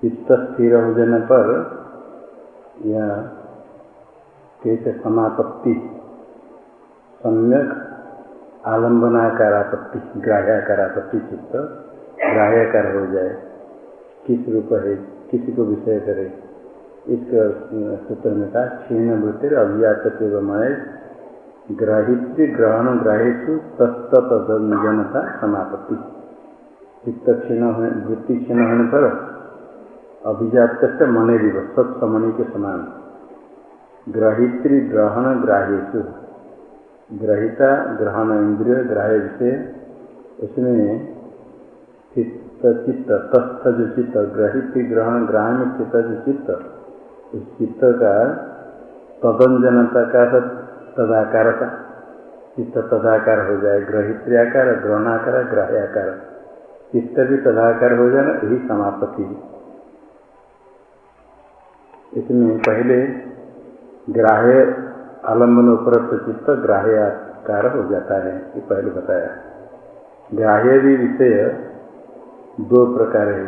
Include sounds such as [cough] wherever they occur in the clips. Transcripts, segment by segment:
चित्त स्थिर हो जाने पर यह कैसे समापत्ति, सम्यक आलम्बनाकार आपत्ति ग्राह्याकार आपत्ति चित्त, ग्राह्याकार हो जाए। किस रूप है, किसी को विषय करे। इस सूत्र में था क्षीण वृत्ति अभिजात मय ग्राहित्य ग्रहण ग्राह्यु तत्तजनता समापत्ति। चित्त क्षीण वृत्ति क्षीण होने पर अभिजात से मने भी सत्समणि के समान। ग्रहित्री ग्रहण ग्राह्यु ग्रहिता ग्रहण इंद्रिय ग्राह्य विषय उसमें चित्त चित्त तस्थ जो चित्त, ग्रहित्री ग्रहण ग्राह्य चित्त जो चित्त, उस चित्त का तदंजनता का तदाकार का। चित्त तदाकार हो जाए, ग्रहित्र्याकार ग्रहणाकार ग्राह्याकार। चित्त भी तदाकार हो जाए यही समापति इसमें पहले ग्राह्य आलंबन उपरक्त चित्त ग्राह्यकार हो जाता है, ये पहले बताया ग्राह्य भी विषय दो प्रकार है।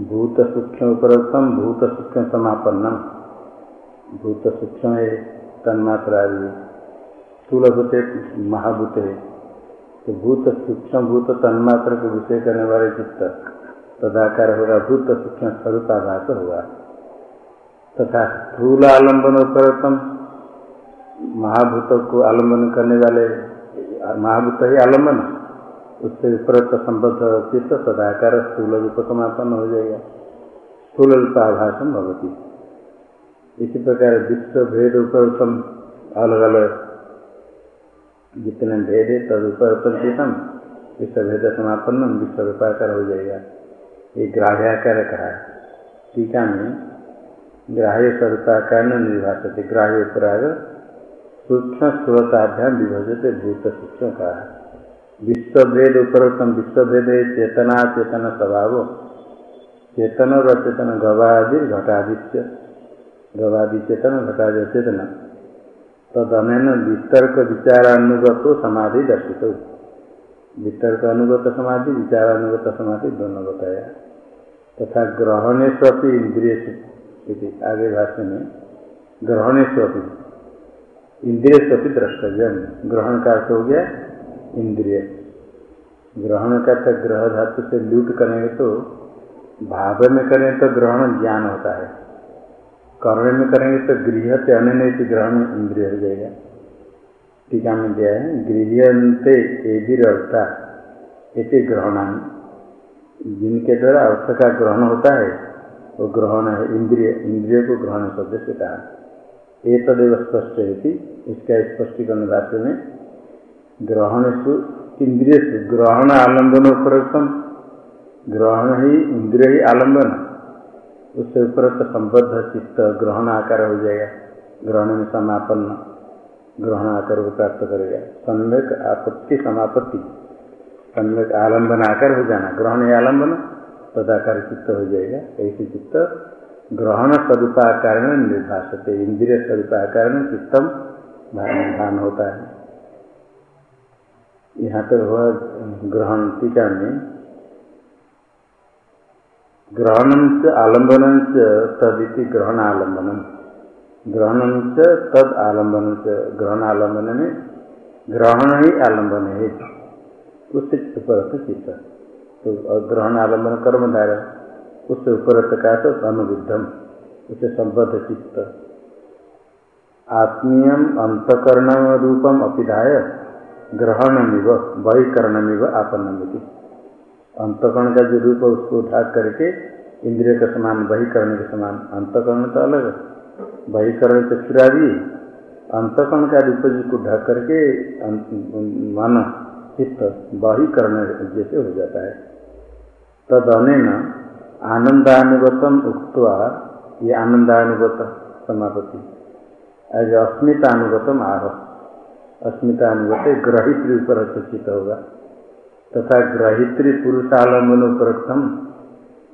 भूत सूक्ष्म उपरक्तम भूत सूक्ष्म समापन्नम। भूत सूक्ष्म है, तन्मात्रा स्थूल भूत महाभूत। है तो भूत सूक्ष्म, भूत तन्मात्र को विषय करने वाले चित्त तदाकार होगा, भूत सूक्ष्म स्वरूपाभास होगा। तथा स्थूल आलंबन उपरतम महाभूत को आलंबन करने वाले महाभूत ही आलंबन उससे उपरत संबद्ध चित्त सदाकार स्थूल रूप समापन हो जाएगा। स्थूल रूपाभाषण भवती। इसी प्रकार विश्व भेद उपरतम अलग अलग जितने भेद है, तद उपरतम चेतम विश्व भेद समापन्न विश्व रूपाकार हो जाएगा। ये ग्राह्याकार कहा टीका में ग्राह्य स्वरूपाकार निर्भाषते ग्राह्य उपराग सूक्ष्म स्रोताभ्याम विभजते भूत सूक्ष्म का विश्वभेद उपरोक्तम विश्वभेद चेतना, चेतन स्वभाव। चेतन और अचेतन, गवादि, घटादित्य। गवादि चेतन, घटादि चेतन तदन वितर्क विचारानुगत समाधि दर्शित। वितर्क अनुगत समाधि, विचारानुगत समाधि दोनों बताया। तथा ग्रहणे स्वपी इंद्रिय इति आगे भाष्य में ग्रहण स्वपी इंद्रिय स्वपी द्रष्टव्यम ग्रहण का अर्थ हो गया इंद्रिय। ग्रहण का तो ग्रह धातु से लूट करेंगे तो भाव में करें तो ग्रहण ज्ञान होता है। कर्ण में करेंगे तो गृह से अन्य ग्रहण इंद्रिय हो जाएगा। टीका में दिया है गृहते अर्था ऐसे ग्रहणानी। जिनके द्वारा अर्थ का ग्रहण होता है वो ग्रहण है, इंद्रिय इंद्रिय को ग्रहण शब्द से कहा। एक तदेव स्पष्ट है इसका स्पष्टीकरण भाष्य में ग्रहण इंद्रिय ग्रहण आलंबन उपरक्तम। ग्रहण ही इंद्रिय ही आलंबन उससे उपरक्त संबद्ध चित्त ग्रहण आकार हो जाएगा। ग्रहण में समापन्न ग्रहण आकार को प्राप्त करेगा। सम्यक आपत्ति समापत्ति। सम्यक आलंबन आकार हो जाना। ग्रहण ही आलंबन तदाकार चित्त हो जाएगा। ऐसे चित्त ग्रहण स्वरूपाकार निर्भाषते। इंद्रिय स्वरूपाकार चित्तम भान होता है। यहाँ पर हुआ ग्रहण टीका में ग्रहण से आलंबन से तदिति ग्रहण आलम्बनम। ग्रहण से तद आलंबन से ग्रहण आलंबन में ग्रहण ही आलंबन है। उससे पर चित्त तो ग्रहण आलंबन कर्म धारा, उससे ऊपर का तो अनुविद्धम उससे संबद्ध चित्त। आत्मीय अंतकरण रूपम अपिधाय, ग्रहणमिव, बहिकरणमिव आपन्नमिति। अंतकरण का जो रूप है, उसको उठा करके इंद्रिय का समान, बहिकरण के समान, अंतकरण तो अलग बहिकरण चक्षुरादि अंतकरण का रूप जिसको ढक करके मन, चित्त, बहिकरण जैसे हो जाता है। तद अन आनंदानुगतम उक्तवा ये आनंदानुगत समापति। आज अस्मितानुगतम आह अस्मितानुगत ग्रहित्री ऊपर सूचित होगा। तथा ग्रहित्री पुरुष आलंबन उपरक्तम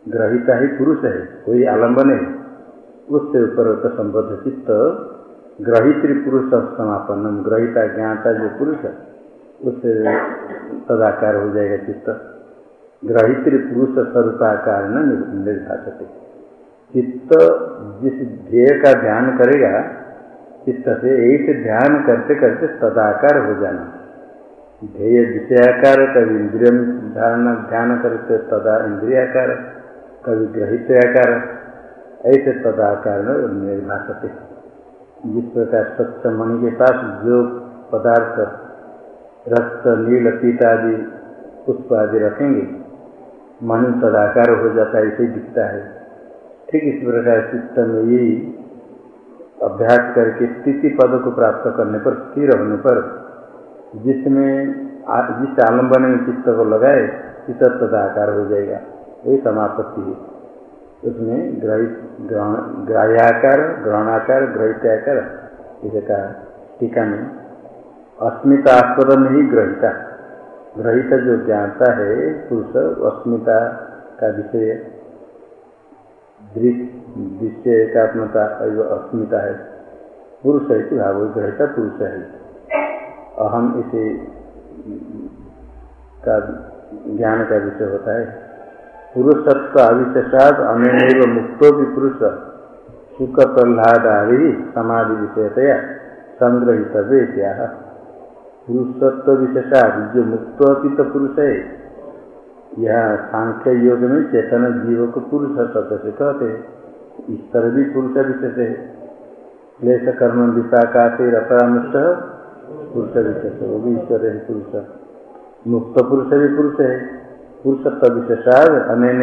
ग्रहिता ही पुरुष है, कोई आलंबन है। उससे ऊपर संबद्ध चित्त ग्रहित्री पुरुष समापन्नम। ग्रहिता ज्ञाता जो पुरुष है, उससे तदाकार हो जाएगा चित्त। ग्रहित्री पुरुष स्वरूपाकार निर्धाषते चित्त जिस ध्येय का ध्यान करेगा, चित्त से एक ध्यान करते करते तदाकार हो जाना। ध्येय विषयाकार, कभी इंद्रिय धारणा ध्यान करते तदा इंद्रियाकार, कभी ग्रहित आकार ऐसे तदाकार निर्भाषते जिस प्रकार स्वच्छ मणि के पास जो पदार्थ, रक्त, नील पीत आदि पुष्प आदि रखेंगे मणि तदाकार हो जाता है, ऐसे दिखता है। ठीक इस प्रकार चित्त में यही अभ्यास करके स्थिति पद को प्राप्त करने पर, स्थिर होने पर, जिसमें जिस आलंबन में चित्त को लगाए, चित्त तदाकार हो जाएगा। वही समापत्ति है। उसमें ग्राह्याकार, ग्रहणाकार, ग्रहिताकार, इसे कहा टीका में अस्मितास्पद में ही ग्रहिता। ग्रहिता जो जानता है, पुरुष अस्मिता का विषय दृश्य एकात्मता एवं अस्मिता है। पुरुष है कि भाव ग्रहिता पुरुष है। अहम इसे, का ज्ञान का विषय होता है। पुरुषत्व अविशेषाद अनेव मुक्तो भी पुरुष। सुख प्रहलाद आदि समाधि विषयतया संग्रहितव्य क्या पुरुषत्व विशेषाद जो मुक्त तो पुरुष है यह सांख्य योग में चेतन जीव को पुरुष शब्द से कहते ईश्वर भी पुरुष विशेष है क्लेश कर्म से अपरामृष्ट पुरुष विशेष वो भी ईश्वर है पुरुष। मुक्त पुरुष भी पुरुष है पुरुषत्व विशेषाद अनैन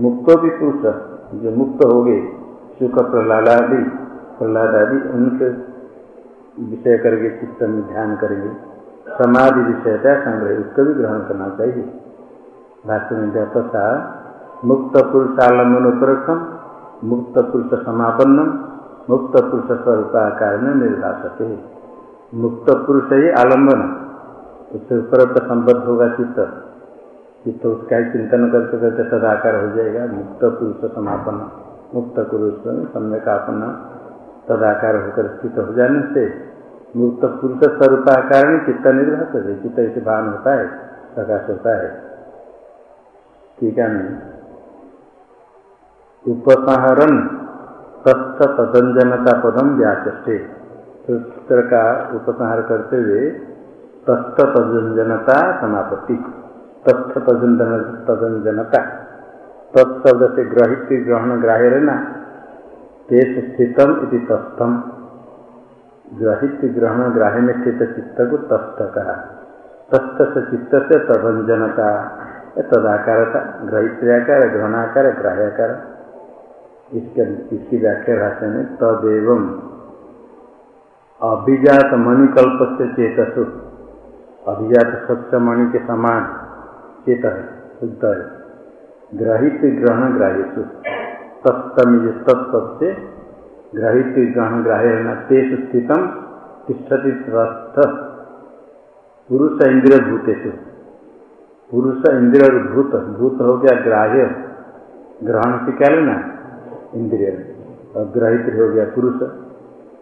मुक्तो भी पुरुष। जो मुक्त हो गए सुख प्रहलाद आदि प्रहलाद आदि उनके विषय करके चित्त में ध्यान करेंगे। समाधि विषयता संग्रह, उसको भी ग्रहण करना चाहिए। भाष्य में तथा मुक्त पुरुषालंबनोपरक्षम मुक्त पुरुष समापन्नम, मुक्त पुरुष स्वरूपाकार में निर्भाषते मुक्त पुरुष ही आलंबन, उससे ऊपर संबद्ध होगा चित्त। चित्त उसका ही चिंतन करते करते सदाकार हो जाएगा। मुक्त पुरुष समापन मुक्त पुरुष सम्यक आपन तदाकार होकर स्थित हो जाने से मुक्त पुरुष स्वरूपाकार में चित्त निर्भर है। चित्त ऐसे भान होता है, प्रकाश होता है। ठीक है नहीं उपसंहरण तस्थ तदंजनता पदम व्याचे सूत्र का उपसंहार करते हुए तस्थ तदंजनता समापत्ति तदंजन, तदंजनता। तत्शब्द से ग्रहित ग्रहण ग्राह्य रहना। तेज स्थितम इति तस्थम। ग्रहित ग्रहण ग्राह्य में स्थित चित्त को तस्थ कहा तस्थ से चित्त से तदंजनता तदाकारता ग्रहित्र्याकार ग्रहणाकार ग्राह्याकार। इसके, इसकी व्याख्या भाषा में तदेव अभिजात मणिकल्प से चेतसु। अभिजात स्वच्छ मणि के समान। चेत है शुद्ध। है ग्रहित ग्रहण ग्राह्य तत्तम ये तत्व से ग्रहित ग्रहण ग्राह्य रहना तेज स्थितम तिष्ठति स्वस्थ पुरुष इंद्रिय भूतेषु। पुरुष इंद्रिय भूत। भूत हो गया ग्राह्य। ग्रहण से क्या लेना? इंद्रिय। और ग्रहित हो गया पुरुष।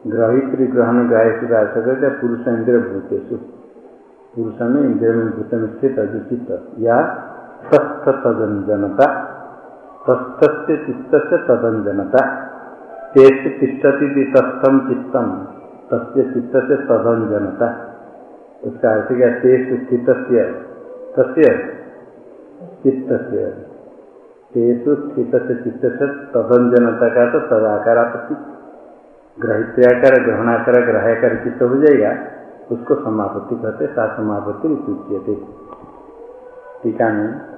ग्रहित ग्रहण ग्राह्य से अर्थ कर पुरुष इंद्रिय भूतेषु। पुरुष में इंद्रिय में भूत में स्थित चित्त या तस्थ तदंजनता तस्थ से चित्त से तदंजनता तेज तिष्ठती तस्थम चित्तम तस्य चित्त से तदंजनता उसका अर्थ क्या तेज स्थित तस्य चित्त से तेसु स्थित से चित्त से तदंजनता का तो तदाकार आपत्ति ग्रहित्याकार ग्रहणाकार ग्रहाकार चित्त हो जाएगा, उसको समापत्ति कहते सा समापत्ति थे टीका में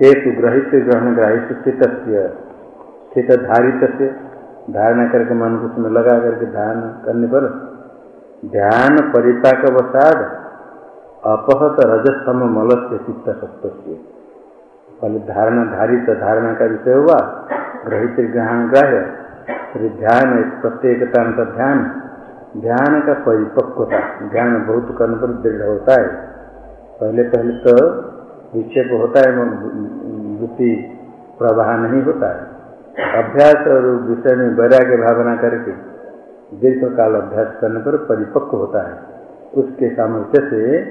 तेसु ग्रहित ग्रहण ग्राहित स्थित स्थित धारित से धारणा करके मन को उसमें लगा करके ध्यान करने पर ध्यान परिपाक वसाद अपहत रजस्तम मल से चित्त सत्व से पहले धारणा धारित धारणा का विषय हुआ ग्रहित ग्रहण ग्राह्य, फिर ध्यान प्रत्येकता का ध्यान। ध्यान का परिपक्वता ध्यान बहुत करने पर दृढ़ होता है। पहले पहले तो विक्षेप होता है बुद्धि प्रवाह नहीं होता है। अभ्यास और विषय में वैराग्य भावना करके दीर्घ काल अभ्यास करने पर परिपक्व होता है। उसके सामर्थ्य से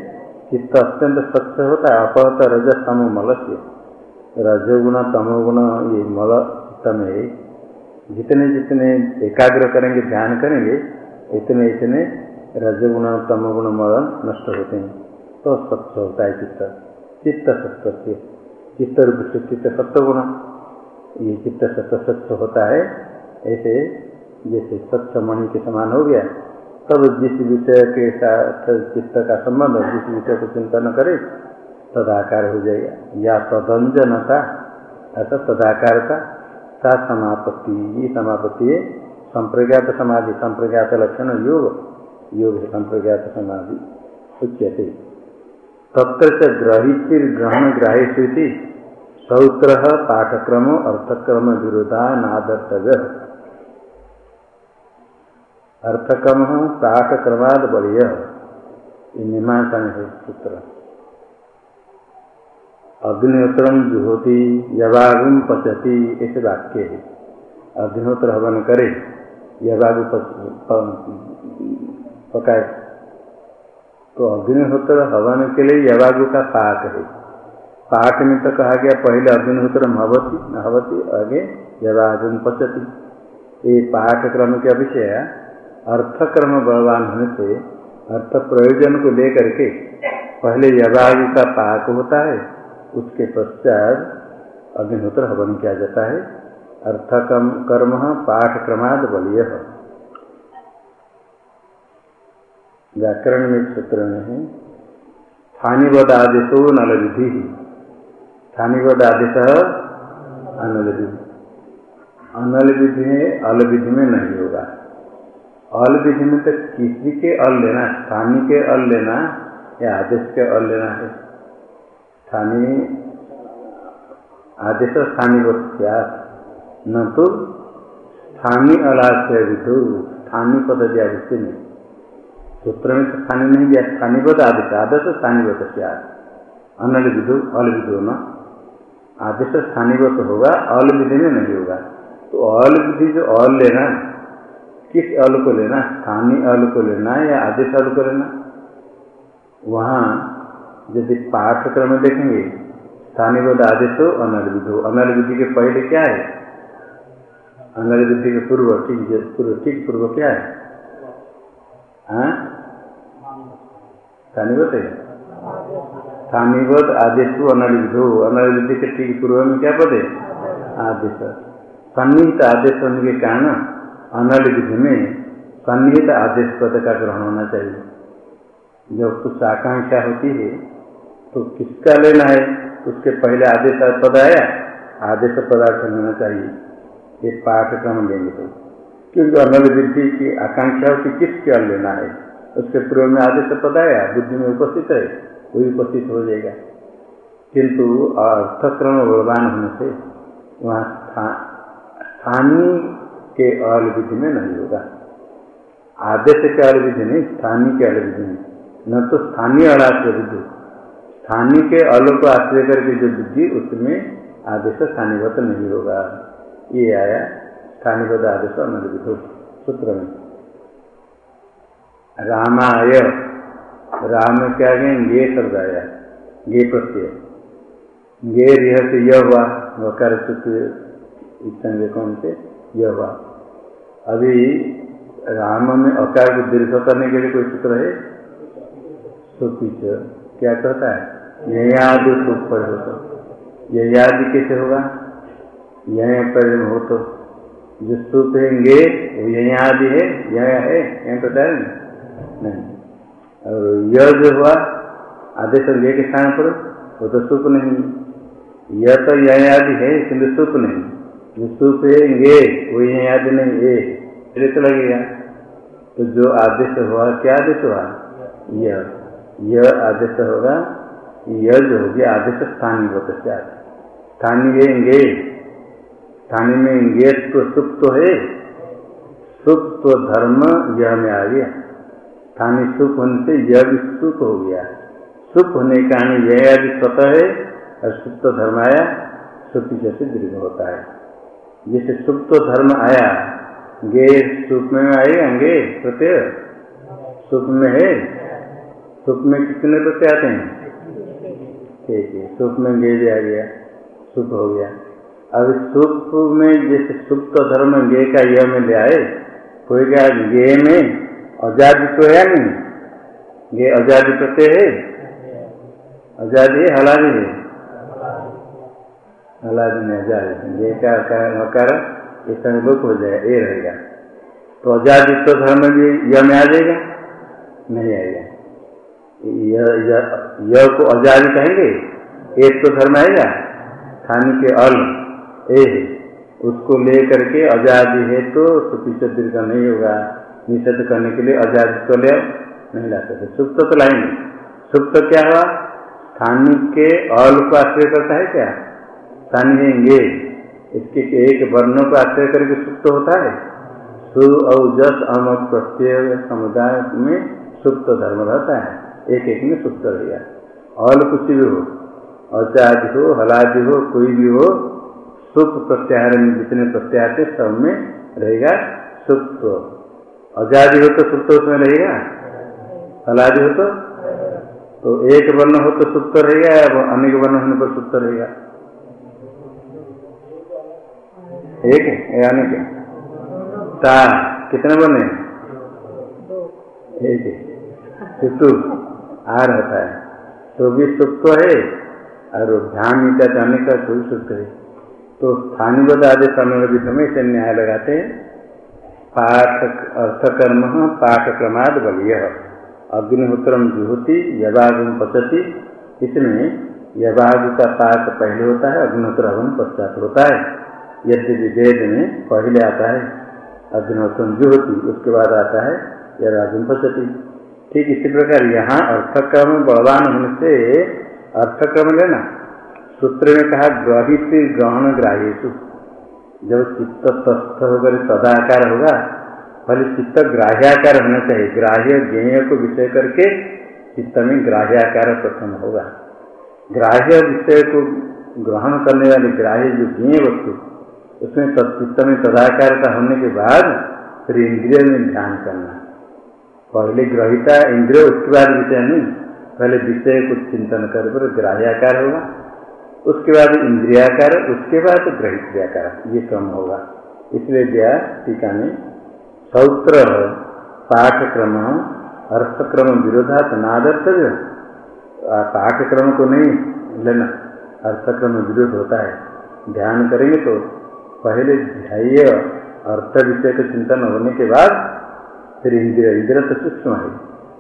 चित्त अत्यंत स्वच्छ होता है। अपहत रज तम मल से रजोगुण, तमोगुण, ये मल चित्त में जितने जितने एकाग्र करेंगे, ध्यान करेंगे इतने इतने रजगुण, तमगुण, मल नष्ट होते हैं। तो स्वच्छ होता है चित्त। चित्त सत्य चित्त रूप से चित्त सत्य गुण ये चित्त सत्य स्वच्छ होता है, ऐसे जैसे स्वच्छ मणि के समान हो गया, तब जिस विषय के साथ चित्त का संबंध जिस विषय को चिंतन करे, तदाकार हो जाएगा। या तदंजनता ऐसा तदाकार का सा समापत्ति, ये समापत्ति है, संप्रज्ञात समाधि, संप्रज्ञात लक्षण, योग। योग संप्रज्ञात समाधि उच्यते। तत्र ग्रहित ग्रहण ग्राह्य सौत्र पाठक्रम अर्थक्रम विरोधा नादर्तव्य अर्थक्रम पाठक्रमाद बढ़िय मीमांसा में सूत्र अग्निहोत्र जुहोती यवागुम पचती, ऐसे वाक्य है। अग्निहोत्र हवन करे, यवागु पकाए। तो अग्निहोत्र हवन के लिए यवागु का पाक है। पाक में तो कहा गया, पहले अग्निहोत्र हवती हवती आगे यवागुम पचती। ये पाठ क्रम के विषय अर्थक्रम बलवान होने से, अर्थ प्रयोजन को लेकर के पहले यवागु का पाक होता है, उसके पश्चात अग्निहोत्र हवन किया जाता है। अर्थकम कर्म, पाठ क्रमाद बलिय। व्याकरण में सूत्र में है। स्थानीवद आदेशो नल विधि स्थानीवद आदेश अनल विधि अनल विधि में अल विधि में नहीं होगा। अल विधि में तो किसी के अल लेना स्थानीय के अल लेना या आदेश के अल लेना है। स्थानीय आदेश स्थानीय न तो स्थानीय अलाश्य विधु स्थानीय पद दिया नहीं। सूत्र में तो स्थानीय नहीं दिया स्थानीय पद आदेश आदेश स्थानीय से अनल विधु अल विधु न। आदेश स्थानीय होगा अल विधि में नहीं होगा। तो अल विधि जो अल लेना किस अल को लेना स्थानीय अल को लेना या आदेश अल को लेना वहाँ यदि पाठक्रम देखेंगे स्थानीय पद आदेश हो अनल विधु अनल विधि के पहले क्या है? अनल विधि के पूर्व, ठीक पूर्व ठीक पूर्व क्या है? हाँ? स्थानीवत है स्थानीवत आदेश अनलिधो अनलिधि के ठीक पूर्व में क्या पद है आदेश सन्निहित आदेश होने के कारण अनलिधि में सन्निहित आदेश पद का ग्रहण होना चाहिए जब कुछ आकांक्षा होती है तो किसका लेना है उसके पहले आदेश पद आया आदेश पदार्थ होना चाहिए ये पाठक्रम लेंगे तो क्योंकि अनल वृद्धि की आकांक्षा की किस क्या लेना है उसके पूर्व में आदेश पद आया बुद्धि में उपस्थित है, वही उपस्थित हो जाएगा। किंतु अर्थक्रम बलवान होने से वहाँ स्थानीय के अल विधि में नहीं होगा। आदेश के अल विधि नहीं, स्थानीय के अल विधि में। न तो स्थानीय अलाश्रय बुद्धि, स्थानीय के अल को आश्रय करके जो बुद्धि, उसमें आदेश स्थानीयवत नहीं होगा। ये आया स्थानीय आदेश अनविधो सूत्र में। रामाय। राम क्या गए गे शब्द आया। गे प्रत्यय। गे रिह से यह हुआ वकार संजय कौन से यह हुआ। अभी राम में अकार को दीर्घ करने के लिए कोई सूत्र है? सुपीच क्या कहता है? यह आदि सुख पर होता यह याद कैसे होगा? यह पर हो तो। जो सुख हैंगे वो यही आदि है यह है, यह पता है और यह जो हुआ, आदेश ये के स्थान पर वो तो सुख नहीं। यह तो यह आदि है किंतु सुख नहीं। जो सुख है, ये, वो यही आदि नहीं, ये। फिर तो लगेगा तो जो आदेश हुआ, क्या आदेश हुआ? यह। यह आदेश होगा, यह जो होगी आदेश स्थानीय होता स्थानीय इंगे। स्थानीय में इंगेश तो सुख तो है। सुख तो धर्म, यह में आ गया। स्थानीय सुख होने से यह भी सुख हो गया। सुख होने के कारण यह यदि स्वतः है और सुख तो धर्म आया सुख जैसे दीर्घ होता है। जैसे सुख तो धर्म आया, गे सुख में आएगा गे प्रत्यय? सुख में है? सुप में कितने प्रत्यय आते हैं? ठीक है। सुप में गे भी आ गया, सुख हो गया। अब सुप में जैसे सुप्त धर्म गे का यह में ले आए, कोई क्या गे में आज़ादी तो है नहीं। ये आज़ादी प्रत्यय है। आज़ादी है हलादी है। हलादी में आज़ादी ये हकार लुक हो जाएगा ये रहेगा। तो आज़ादी तो धर्म भी यह में आ जाएगा? नहीं आएगा। यह को आज़ादी कहेंगे? एक तो धर्म आएगा। खाने के अल ए उसको ले करके आज़ादी है तो पीछे दीर्घ नहीं होगा। निषेध करने के लिए आज़ादी तो ले नहीं ला सकते सुप्त तो लाएँगे सुप्त क्या हुआ? स्थानीय के अल को आश्रय करता है क्या? स्थानीय ये। इसके एक वर्णों को आश्रय करके सुप्त होता है। सु और जस अम प्रत्यय समुदाय में सुप्त धर्म रहता है। एक एक में सुप्त रहेगा अल कुछ भी हो अचादि हो, हलादि हो, कोई भी हो, सुप्त प्रत्याहार में जितने प्रत्याहार थे सब में रहेगा सुप्त। आज़ादी हो तो सुप्त उसमें रहेगा हलादि हो तो? तो एक वर्ण हो तो सुप्त रहेगा या अनेक वर्ण होने पर सुप्त रहेगा एक है या अनेक ता, कितने है? एक है। आ रहता है। तो भी सुप्त है, और ध्यान ईटा जाने का कोई सूत्र है। तो स्थानीय आदि समय विध में से न्याय लगाते हैं। पाठ अर्थकर्म पाठ क्रमाद बलिय अग्निहोत्रम जुहोती यवागुम पचती। इसमें यवाग का पाठ पहले होता है, अग्निहोत्र हवन पश्चात होता है। यद्यपि वेद में पहले आता है अग्निहोत्रम जुहोती, उसके बाद आता है यवागुम पचती। ठीक इसी प्रकार यहाँ अर्थक्रम बलवान होने से अर्थक्रम लेना। सूत्र में कहा, ग्रहित ग्रहण ग्राह्यु जब चित्त तस्थ होकर सदाकार होगा, पहले चित्त ग्राह्याकार होना चाहिए। ग्राह्य ज्ञेय को विषय करके चित्त में ग्राह्याकार प्रथम होगा। ग्राह्य विषय को ग्रहण करने वाले ग्राह्य जो ज्ञेय वस्तु, उसमें चित्त में का होने के बाद फिर इंद्रिय में ध्यान करना। पहले ग्रहिता, इंद्रिय, उसके बाद विषय नहीं। पहले विषय को चिंतन कर पर ग्राह्याकार होगा। उसके बाद इंद्रियाकार उसके बाद ग्रहित्याकार ये क्रम होगा। इसलिए दिया टीका में सौत्र पाठक्रम अर्थक्रम विरोधात, नादर्तव्य। पाठक्रम को नहीं लेना, अर्थक्रम विरोध होता है। ध्यान करेंगे तो पहले ध्याय अर्थ विषय का चिंतन होने के बाद फिर इंद्रिय इंद्रिय तो सूक्ष्म है।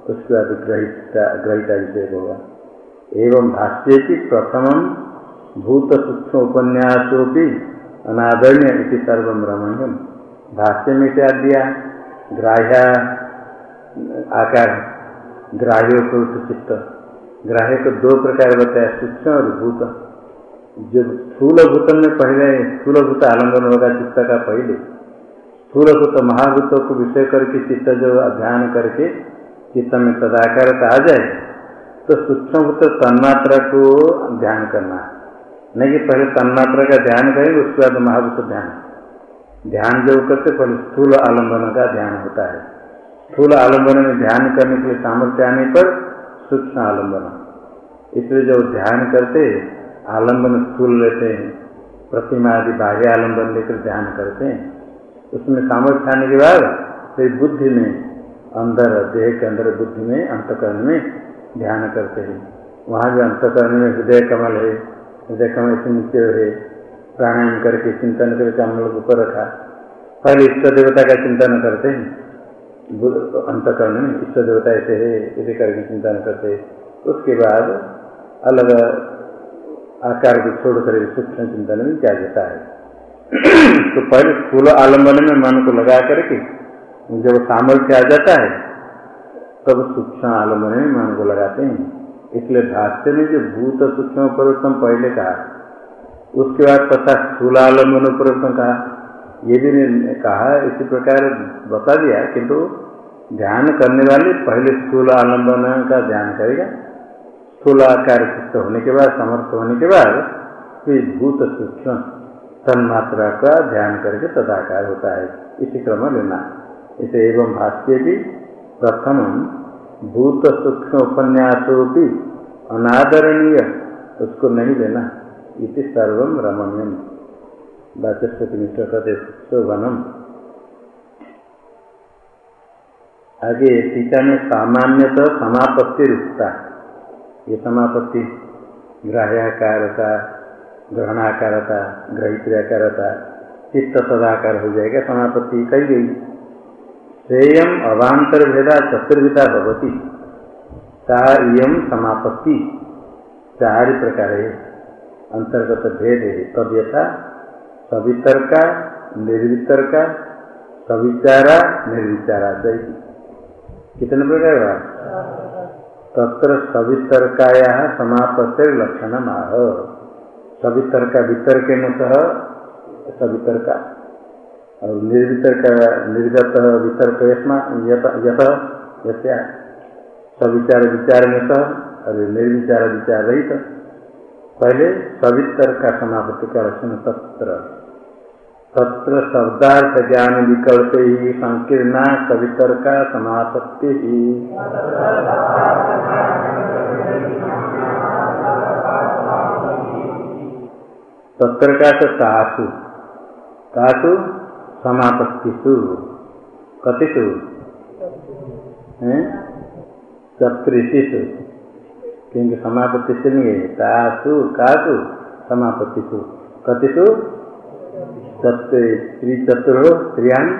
उसके बाद ग्रहिता ग्रहिता विषय होगा। एवं भाष्य की प्रथम भूत सूक्ष्म उपन्यासोपी अनादरणीय इति सर्वम भाष्य में क्या दिया ग्राह्य आकार ग्राह्य को चित्त ग्राह्य को दो प्रकार बताया सूक्ष्म और भूत। जो स्थूल भूत में पहले स्थूल भूत आलंबन होगा, चित्त का पहले। स्थूल भूत महाभूतों को विषय करके, चित्त जो अध्ययन करके, चित्त में तदाकार आ जाए तो सूक्ष्मभूत तन्मात्रा को ध्यान करना नहीं कि पहले तन्मात्रा का ध्यान करेंगे उसके बाद महाभूत ध्यान। ध्यान जो करते, पहले स्थूल आलंबन का ध्यान होता है। स्थूल आलंबन में ध्यान करने के लिए सामर्थ्य आने पर सूक्ष्म आलंबन। इसलिए जब ध्यान करते, आलंबन स्थूल लेते हैं, प्रतिमा आदि बाह्य आलंबन लेकर ध्यान करते हैं। उसमें सामर्थ्य आने के बाद फिर बुद्धि में अंदर, देह के अंदर बुद्धि में, अंतकरण में ध्यान करते हैं। वहाँ जो अंतकरण में हृदय कमल है हृदय कमल से नीचे है प्राणायाम करके चिंतन करके हम लोग ऊपर रखा। पहले इष्ट देवता का चिंतन करते हैं। अंतकरण में इष्ट देवता ऐसे है, ऐसे करके चिंतन करते उसके बाद अलग आकार को छोड़ छोड़कर सूक्ष्म चिंतन में क्या जाता है। तो पहले स्थूल आलंबन में मन को लगा करके जब सामर्थ्य आ जाता है, तब सूक्ष्म आलंबन में मन को लगाते हैं। इसलिए भाष्य में जो भूत सूक्ष्म परिवर्तन पहले कहा, उसके बाद पता स्थूल आलंबन परिवर्तन कहा। ये भी ने कहा, इसी प्रकार बता दिया, किंतु ध्यान करने वाले पहले स्थूल आलंबन का ध्यान करेगा। स्थूल आकार चित्त होने के बाद, समर्थ होने के बाद फिर भूत सूक्ष्म तन्मात्रा का ध्यान करके तदाकार होता है। इसी क्रम लेना। इसे एवं भाष्य भी प्रथम भूत सूक्ष्म उपन्यासों भी अनादरणीय, उसको नहीं लेना। इति सर्वम रमणीयम। वाचस्पति मिश्र शोभनम आगे टीका में सामान्यतः समापत्ति रुकता। ये समापत्ति ग्राह्याकारता, ग्रहणाकारता ग्रहित्र्याकारता चित्त सदाकार हो जाएगा, समापत्ति कही गई। श्रेयम अवान्तर भेदा चतुर्विधा भवती। चारियम समापत्ति। चार प्रकार अंतर्गत भेद है तब यथा सवितर्का, निर्वितर्का, सविचारा निर्विचारा दैवी कितने प्रकार का तत्र सवितर्काया समापत्ति लक्षण आह सवितर्का वितर्क सह सवितर्का। और निर्वितर्क निर्गत वितर्क यथ यस्या सविचार विचार में सह और निर्विचार विचार रहित। पहले सवितर का समापत्ति का लक्षण सत्र सत्र शब्दार्थ ज्ञान विकल्प ही, संकीर्णा सवितर का समापत्ति ही। सत्र का तो तासु। तासु समापत्तिषु कतिषु सप्तषिषु क्योंकि समापत्ति से नहीं है तासु कासु समापत्तिषु कतिषु सत्य स्त्री चतुर् स्त्रियान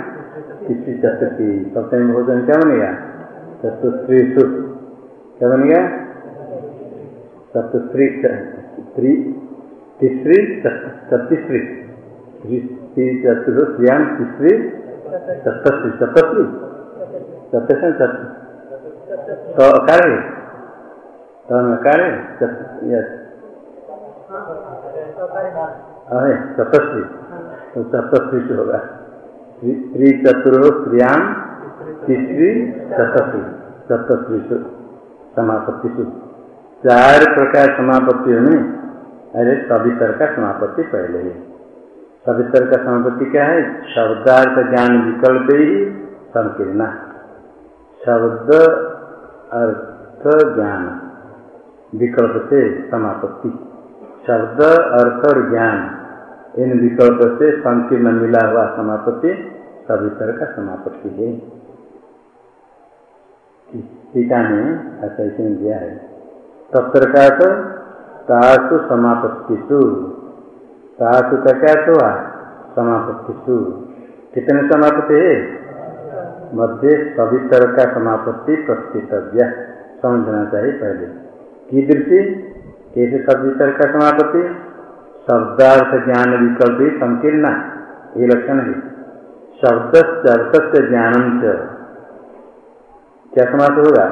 स्त्री चतुर्थी सप्तमी भोजन क्या बनेगा चतुस्त्रीसु क्या बनेगा चतुस्त्री स्त्री तीसरी चतुस्त्री स्त्री चतुर् स्त्रियान तीसरी सप्तश्री सप्तश्री सप्तश्री तो कार्य सप्तश्री तो सप्तश्री से होगा। स्त्री चतुर् स्त्रियान तीसरी सप्तश्री सप्तश्री समापत्ति से चार प्रकार समापत्ति में अरे सवितर का समापत्ति पहले है। सवितर का समापत्ति क्या है? शब्दार्थ ज्ञान विकल्प ही संकीर्णा। शब्द अर्थ ज्ञान विकल्प से समापत्ति। शब्द अर्थ और ज्ञान इन विकल्प से संकीर्ण मिला हुआ समापत्ति सवितर का समापत्ति है। टीका में ऐसा इसमें दिया है। तत्र का तो तासु तासु का क्या हुआ समापत्तिषु। कितने समापत्ति है? मध्य सवितर का समापत्ति प्रस्थितव्य। समझना चाहिए पहले। दृष्टि कैसे सवितर का समापत्ति? शब्दार्थ ज्ञान विकल्प ही संकीर्ण। ये लक्षण है। शब्द अर्थ से ज्ञानम च। क्या समाप्त होगा?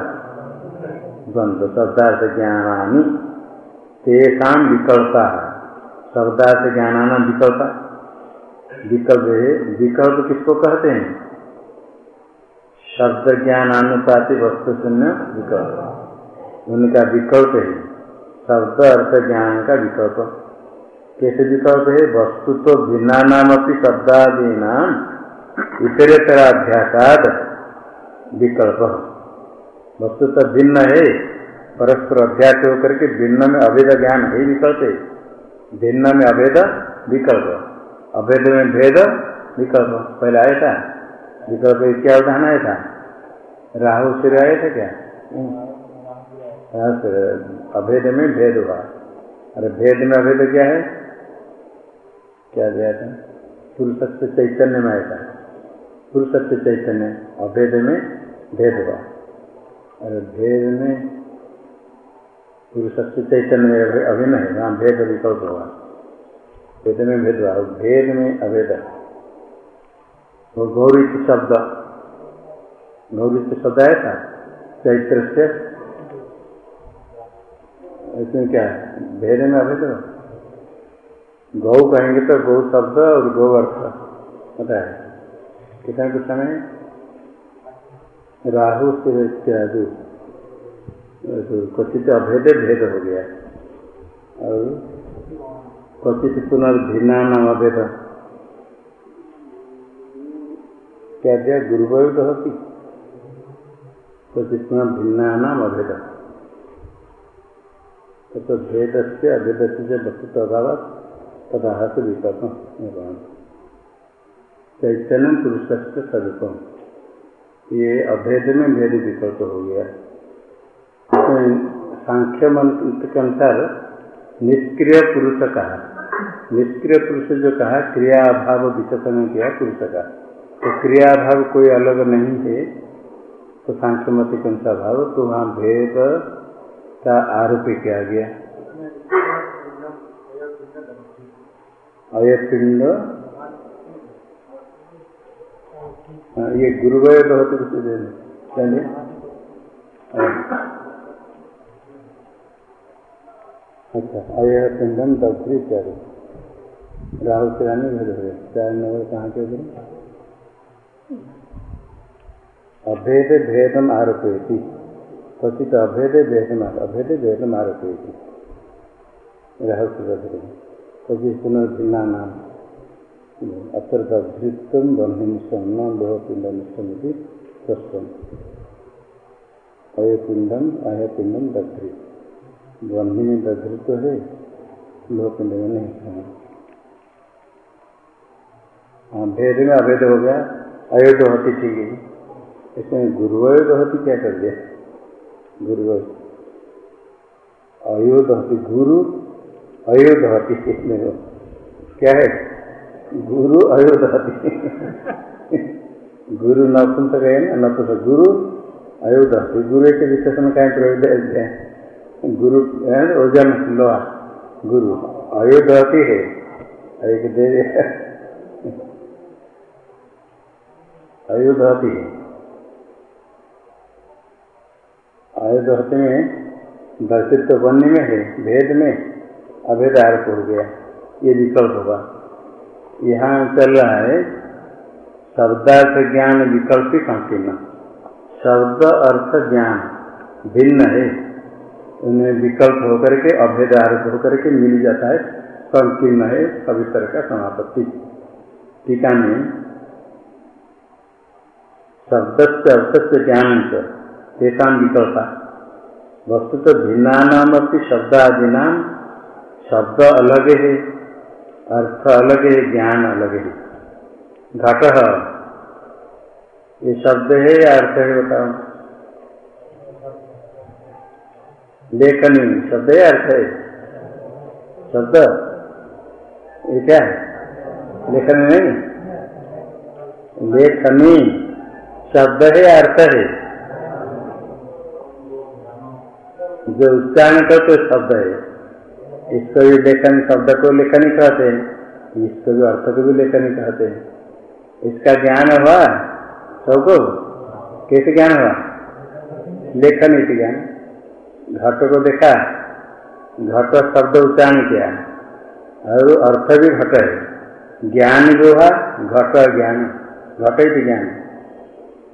द्वंद्व। शब्दार्थ ज्ञानानी। तेषा विकल्पा। शब्दार्थ ज्ञानाना विकल्प। विकल्प है, विकल्प किसको कहते हैं? शब्द ज्ञान अनुपाति वस्तु शून्य विकल्प। उनका विकल्प है शब्द अर्थ ज्ञान का विकल्प। कैसे विकल्प है? वस्तु तो भिन्ना नाम अपनी शब्दादी नाम इतरेतराध्यासाद विकल्प। वस्तु तो भिन्न है, परस्पर अभ्यास होकर के भिन्न में अभेद ज्ञान है विकल्प। है भिन्न में अभेद, विकल्प। अभेद में भेद, विकल्प। पहले आया था। विकल्प क्या उदाहरण आया था। राहु सिर आए थे क्या? अभेद में भेद हुआ। अरे भेद में अभेद क्या है? क्या गया था? पुरुष से चैतन्य में आया था। पुरुष से चैतन्य। अभेद में भेद हुआ। अरे भेद में पुरुष से चैतन्य अभिन्न है वहाँ भेद विकल्प हुआ भेद में भेद हुआ भेद में अभेद। वो गौरी शब्द गौरी शब्द आया था चैत्र से इसमें क्या है? भेद में अभेद गौ कहेंगे तो गौ शब्द और गौ अर्थ, पता है? कितना कुछ समय राहु से इत्यादि। क्वचित अभेद भेद हो गया। और क्वचित पुनर्भिन्ना नाम अभेद क्या दिया गुरुवयुद होती तो जिसमें भिन्ना नाम अभेद तो भेद से अभेद से वस्तुत्व अभाव तदाह से विकल्प चैतन्य पुरुष से सदुपम ये अभेद में भेद विकल्प हो गया। सांख्य मंत्र के अनुसार निष्क्रिय पुरुष कहा। निष्क्रिय पुरुष जो कहा क्रिया अभाव विशेषण किया पुरुष का। तो क्रिया अभाव कोई अलग नहीं है तो सांख्य मत के अनुसार भाव तो वहाँ भेद का आरोप किया गया। अयपिंड हाँ, ये गुरुवय बहुत कुछ चलिए। अच्छा अय पिंडम दक्षिण इत्यादि राहुल सिरानी भेद हुए चार नंबर कहाँ के उधर अभेद भेदम आरोपयती क्वचित अभेद भेदम अभेद भेदम आरोपयती राहुल सिरानी क्वचित पुनर्भिन्ना नाम। अत्र दधृत्व बन्हिनिष्ठम न लोहपिंडनिष्ठम स्पष्टम अयपिंडम अयपिंडम दधृत ब्रह्मी में दधृत्व है, लोक में नहीं है। हाँ भेद में अभेद हो गया अयोध होती है इसमें गुरुवयोध होती क्या कर दिया? गुरुवय अयोध होती गुरु अयोध होती इसमें क्या है? गुरु अयोध होती। गुरु नपुंसक है ना? नपुंसक गुरु अयोध होती। गुरु के विशेषण का प्रयोग गुरु ओजन लोहा गुरु अयोधती है। एक दे अयोधती है। अयोधती में दर्शित्व बनने में है, भेद में अभेद आरोप हो गया। ये विकल्प होगा। यहाँ चल रहा है शब्दार्थ ज्ञान विकल्प संकीर्ण। शब्द अर्थ ज्ञान भिन्न है। उन्हें विकल्प होकर के अभेद आरोप होकर के मिल जाता है। संकीर्ण है पवित्र का समापत्ति। टीका में शब्द से अर्थ से ज्ञान तेषा विकल्पा। वस्तु तो भिन्ना नाम अपनी शब्द आदि नाम शब्द अलग है अर्थ अलग है ज्ञान अलग। है घट, ये शब्द है या अर्थ है बताओ? लेखनी, शब्द है अर्थ है? शब्द। ये क्या है? लेखनी नहीं? लेखनी, शब्द है अर्थ है? जो उच्चारण कर तो शब्द है। इसको भी लेखन, शब्द को लेखनी कहते हैं। इसको भी अर्थ को भी लेखनी कहते हैं। इसका ज्ञान हुआ? सबको? कैसे ज्ञान हुआ? लेखन ज्ञान। घट को देखा, घट शब्द उच्चारण किया। और अर्थ भी घट है। ज्ञान जो है, घट ज्ञान। घट ही ज्ञान।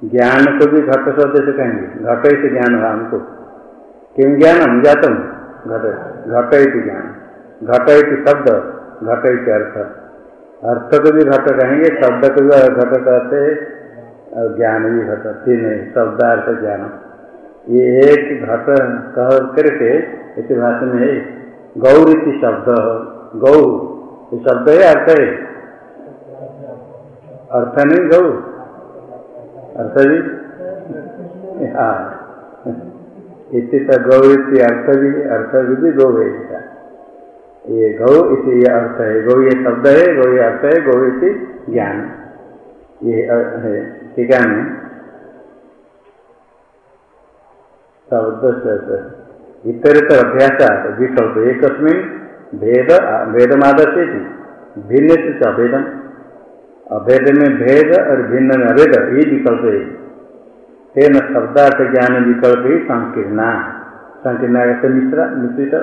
ज्ञान को भी घट शब्द से कहेंगे। घट ही ज्ञान हुआ हमको। किम ज्ञान? हम जातम घट घट ही ज्ञान। घट ही शब्द। घट ही अर्थ। अर्थ को भी घट कहेंगे। शब्द को भी घट कहते और ज्ञान भी घट। तीन शब्दार्थ ज्ञान। ये एक घट कह करके इस भाषा में है। गौरी शब्द गौ ये शब्द है अर्थ है। अर्थ नहीं गौ। अर्थ भी हाँ। इसी तो गौरी अर्थ भी अर्थ भी, भी गौ है। इसका ये गौ इसी ये अर्थ है। गौ ये शब्द है गौ ये अर्थ है गौ इसी ज्ञान। ये है टीका में शब्द से इतरेतर अभ्यास विकल्प एक भेद भेदमादर्श भिन्न से अभेदम। अभेद में भेद और भिन्न में अभेद ये विकल्प है तेन शब्दार्थ ज्ञान विकल्प ही संकीर्णा। संकीर्णा से मिश्रा, मिश्रित।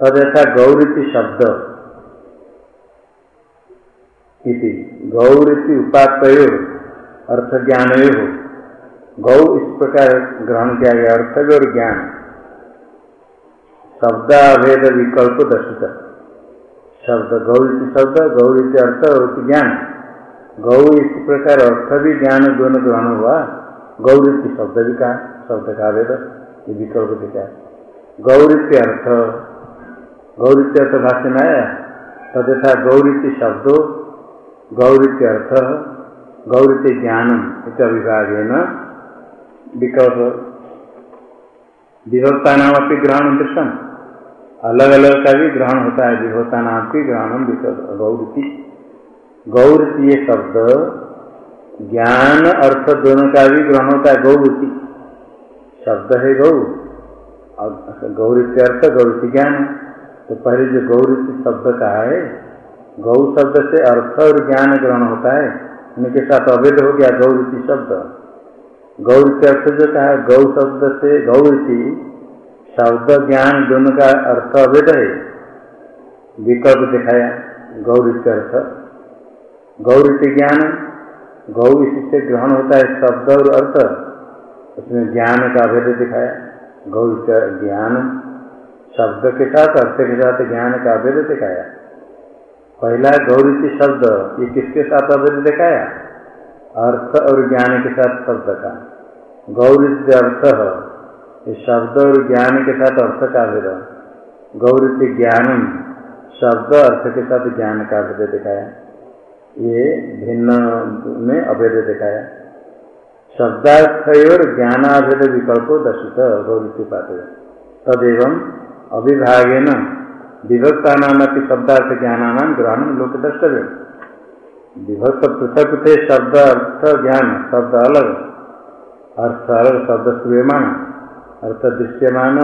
तदयथा गौरी शब्द गौरी उपात्तयो अर्थ ज्ञान हो गौ इस प्रकार ग्रहण किया गया अर्थ और ज्ञान। शब्दाभेद विकल्प दर्शित। शब्द गौरी शब्द गौरी अर्थ और ज्ञान। गौ इस प्रकार अर्थ भी ज्ञान दोनों ग्रहण हुआ। गौरित्य शब्द भी कहा, शब्द का वेद ये विकल्प दिखा गौरित्य अर्थ। गौरित्य अर्थ भाष्य में आया। तथा गौरित्य शब्दों गौरित्य अर्थ गौरित्य ज्ञानम इत अभिभाग न विकल्प विभक्ता नाम अपनी ग्रहण दृष्टम अलग अलग का भी ग्रहण होता है विभक्ता नाम की ग्रहण गौरिति गौरिति ये शब्द ज्ञान अर्थ दोनों का भी ग्रहण होता है गौरिति शब्द है गौ और गौरित्य अर्थ गौरिति ज्ञान तो पहले जो गौरिति शब्द का है गौ शब्द से अर्थ और ज्ञान ग्रहण होता है उनके साथ अवैध हो गया गौरिति शब्द गौरिति अर्थ जो कहा गौ शब्द से गौरिति शब्द ज्ञान दोनों का अर्थ अवैध है। विकल्प दिखाया गौरित अर्थ गौरित ज्ञान, गौ इससे ग्रहण होता है शब्द और अर्थ। उसमें ज्ञान का अभेद दिखाया गौरित ज्ञान, शब्द के साथ अर्थ के साथ ज्ञान का अभेद दिखाया। पहला गौरित शब्द, ये किसके साथ अभेद दिखाया? अर्थ और ज्ञान के साथ शब्द का। गौरित अर्थ ये शब्द और ज्ञान के साथ अर्थ का भेद गौरित ज्ञान शब्द अर्थ के साथ ज्ञान का भेद दिखाया। ये भिन्न में अभेद दिखाया। शब्दार्थ और ज्ञानाभेद विकल्प दर्शित गौरित पाते तदेव अभिभागेन विभक्ता नाम शब्दार्थ ज्ञानानाम ग्रहण लोक द्रष्टव्य विभक्त पृथक थे शब्द अर्थ ज्ञान, शब्द अलग, अर्थ अलग, शब्द श्रूयमान अर्थ दृश्यमान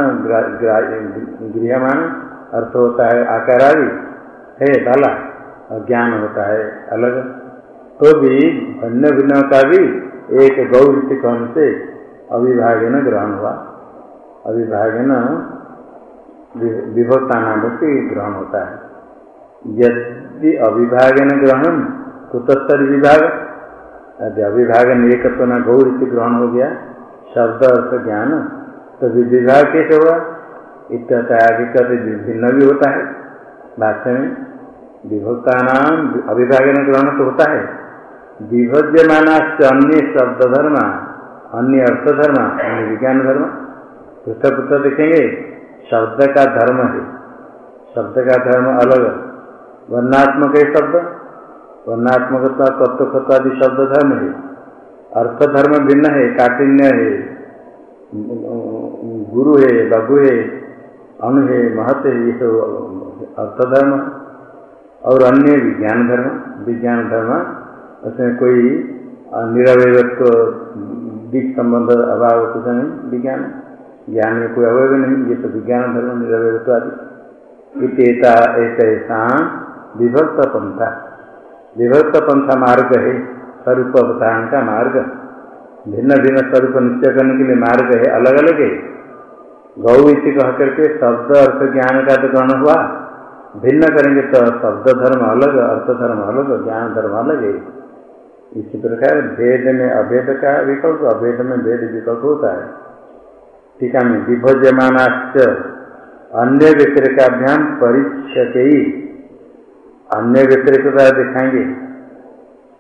गृहमान अर्थ होता है आकार आदि है डाला और ज्ञान होता है अलग। तो भी भिन्न भिन्न का भी एक गौरित कौन से? अविभागन ग्रहण हुआ। अविभागन विभक्ता नाम ग्रहण होता है। यदि अविभागन ग्रहण कुतस्तर विभाग यदि अविभागन एक न गौरित ग्रहण हो गया। शब्द अर्थ ज्ञान तो विभाग कैसे हुआ इत्यता आगे भिन्न भी होता है। भाष्य में विभक्ता नाम अविभागन ग्रहण तो होता है। विभज्यमाना अन्य शब्द धर्म अन्य अर्थ धर्म अन्य विज्ञान धर्म पृथक पृथक देखेंगे, शब्द का धर्म है। शब्द का धर्म अलग वर्णात्मक है शब्द वर्णात्मक तत्व तत्व आदि शब्द धर्म है। अर्थ धर्म भिन्न है, काठिन्य है, गुरु है, लघु है, अणु है महत्व है, ये सब अर्थ धर्म और अन्य विज्ञान धर्म विज्ञान धर्म उसमें कोई निरवयत्व दिख संबंध, अभाव कुछ नहीं, विज्ञान। ज्ञान में कोई अवयव नहीं, ये तो विज्ञान धर्म निरवयत्व आदि। इतना ऐसा विभक्त पंथा विभक्त पंथा मार्ग है स्वरूप अवतारण का मार्ग। भिन्न भिन्न स्वरूप निश्चय करने के लिए मार्ग है अलग अलग है। गौ इति कह करके शब्द अर्थ ज्ञान का तो ग्रहण हुआ। भिन्न करेंगे तो शब्द धर्म अलग, अर्थ धर्म अलग, ज्ञान धर्म अलग है। इसी प्रकार भेद में अभेद का विकल्प, अभेद में भेद विकल्प होता है। टीका में विभज्यमानाश्च अन्य व्यतिरिकाभ्याम परीक्षक ही अन्य व्यतिरिकता दिखाएँगे।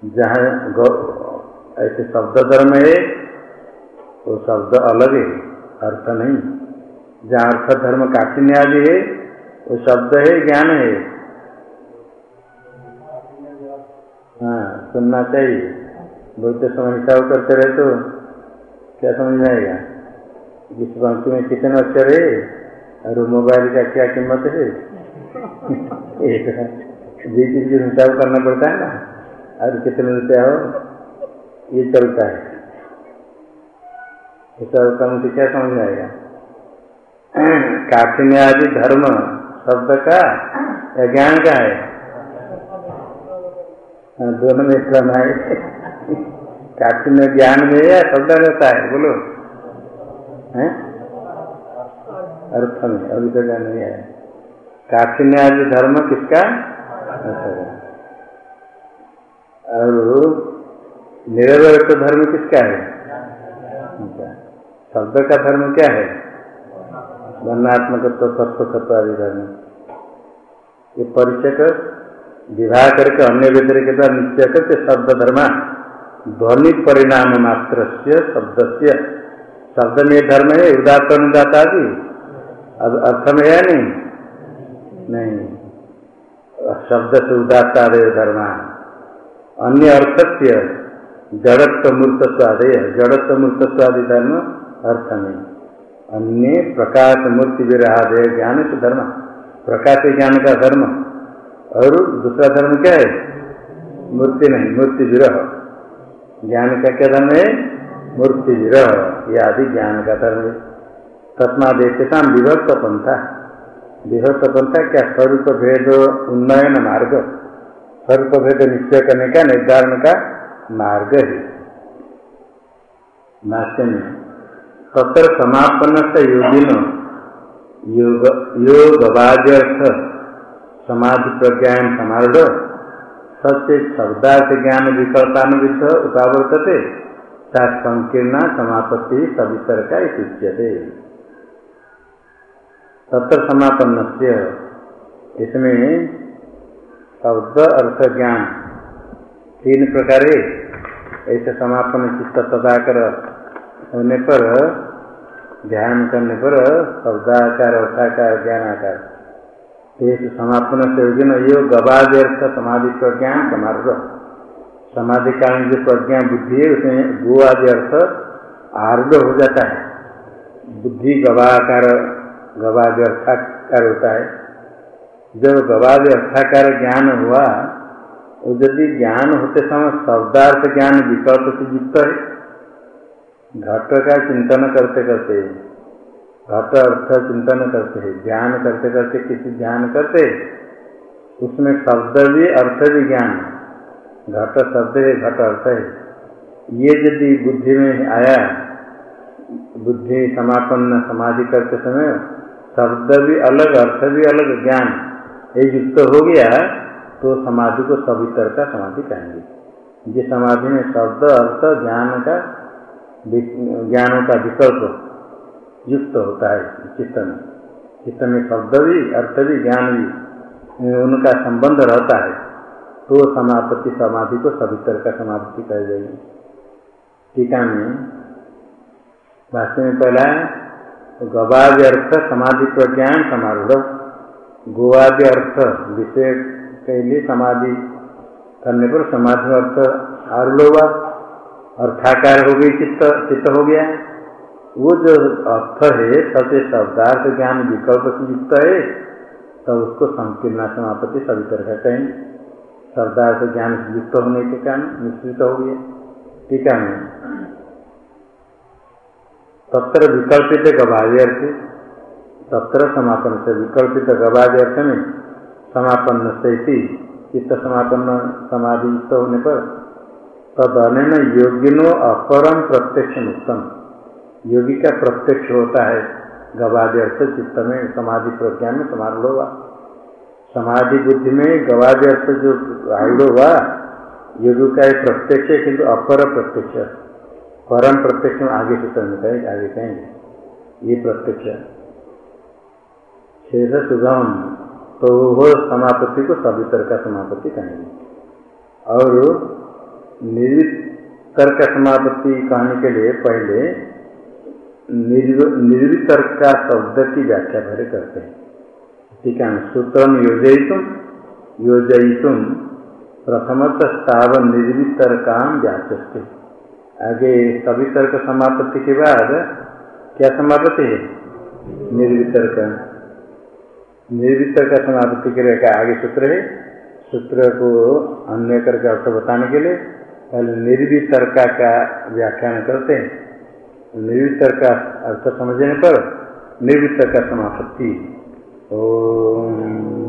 जहाँ ऐसे शब्द धर्म है वो शब्द अलग है, अर्थ नहीं। जहाँ अर्थ धर्म काठिन्य आदि है, वो शब्द है, ज्ञान है। हाँ सुनना चाहिए। बहुत समय हिसाब करते रहे तो क्या समझ आएगा? जिस पंक्ति में कितने अक्षर है, और मोबाइल का क्या कीमत है? [laughs] एक जी चीज़ की हिसाब करना पड़ता है ना और कितने रुपया हो, ये चलता है। हिसाब करने से क्या समझ में आएगा? काठिन्य आदि धर्म शब्द का या ज्ञान का है? दोनों में क्रम है। काठिन्य ज्ञान में या शब्द रहता है, बोलो। है? अर्थ में, अभी तक नहीं है काठिन्य आदि धर्म किसका? और निरवय धर्म किसका है? शब्द का धर्म क्या है? वर्णात्मक तत्व तत्व आदि धर्म। ये परिचय कर, विवाह करके अन्य व्यतिरिक निश्चय करते शब्द धर्म, ध्वनि परिणाम मात्र से शब्द से शब्द में धर्म है उदात अनुदात आदि। अर्थ में है नहीं? नहीं। शब्द से उदात आदि धर्म अन्य अर्थ से जड़त्व मूर्त स्वादय जड़त्व मूर्त स्वादि धर्म अर्थ में अन्य प्रकाश मूर्ति विरादय ज्ञान से धर्म। प्रकाश ज्ञान का धर्म। और दूसरा धर्म क्या है? मूर्ति नहीं मूर्ति विरह ज्ञान का क्या धर्म है? मूर्ति विरह ये आदि ज्ञान का धर्म है। तस्मादेशता विभक्त पंथा विभक्त पंथा क्या स्वरूप भेद उन्नयन मार्ग। स्वरूप भेद निश्चय करने का, निर्धारण का मार्ग है। नाट्य में तत्र समापन्न से योगिनो, योग योगवाद्यर्थ समाधि प्रज्ञा समारूढ़ सत्य शब्दार्थ ज्ञान विकल्पानुविध उपावर्तते संकीर्ण समापत्ति सवितर का उच्यते। तत्र समापन्न से इसमें शब्द अर्थ ज्ञान, तीन प्रकार ऐसे समापन चित्त सदाकर होने पर, ध्यान करने पर शब्दाकार अर्थाकार ज्ञानाकार शेष समापन से न यो गवाद अर्थ समाधि प्रज्ञा समारोह समाधि कारण जो प्रज्ञा बुद्धि है, उसमें गो आदि अर्थ आरूढ़ हो जाता है। बुद्धि गवाकार गवाद अर्थाकार होता है जब गवाद अर्थाकार ज्ञान हुआ यदि ज्ञान होते समय शब्दार्थ ज्ञान विकल्प से युक्त है। घट का चिंतन करते करते, घट अर्थ चिंतन करते हैं ज्ञान करते करते किसी ज्ञान करते, उसमें शब्द भी अर्थ भी ज्ञान घट शब्द है घट अर्थ है। ये यदि बुद्धि में आया, बुद्धि समापन्न समाधि करते समय शब्द भी अलग, अर्थ भी अलग, ज्ञान। ये युक्त हो गया तो समाधि को सवितर का समाधि कहेंगे। जिस समाधि में शब्द, अर्थ, ज्ञान का ज्ञानों का विकल्प युक्त होता है चित्त में। चित्त में शब्द भी, अर्थ भी, ज्ञान भी उनका संबंध रहता है तो समापत्ति समाधि को सवितर का समाप्ति कह जाएगी। टीका में भाष्य में पहला है गवाद्य अर्थ समाधि प्रज्ञान समारूढ़ गोवाद्य अर्थ विषय के लिए समाधि करने पर समाधि अर्थ आरूढ़ हुआ अर्थाकार हो गई, चित्त चित्त हो गया। वो जो अर्थ है, सत्य शब्दार्थ ज्ञान विकल्प से युक्त है तब उसको संकीर्ण समापत्ति सभी तरह कहते हैं शब्दार्थ ज्ञान युक्त होने के कारण मिश्रित हो गया। टीका में तत्र विकल्पित गवाही अर्थ। तत्र समापन से विकल्पित गवाही अर्थ में समापन्न से चित्त समापन्न समाधि होने पर तद अन योगिनो अपरम प्रत्यक्ष उत्तम योगी का प्रत्यक्ष होता है गवादि अर्थ चित्त में समाधि प्रज्ञा में समारूढ़ हुआ समाधि बुद्धि में गवादि अर्थ जो आरूढ़ हुआ योगी का एक प्रत्यक्ष है किंतु अपर प्रत्यक्ष परम प्रत्यक्ष में आगे सूत्र में कहेंगे आगे कहेंगे। ये प्रत्यक्ष शेष सुगम तो वो समापत्ति को सवितर का समापत्ति कहेंगे। और निर्वितर का समापत्ति कहने के लिए पहले निर्वितर्क का शब्द की व्याख्या भरे करते हैं। ठीक है, सूत्रम योजयितुम योजयितुम, प्रथमतः स्ताव निर्वितर्काम व्याचस्ते आगे सभी तर्क समापत्ति के बाद क्या समापत्ति है निर्वितर्क। निर्वितर्क समापत्ति के लिए आगे सूत्र है? सूत्र को अन्य करके अर्थ बताने के लिए पहले निर्वितर्का का व्याख्यान करते हैं। निर्वितर का अर्थ समझने पर निर्वितर का समापत्ति ओम।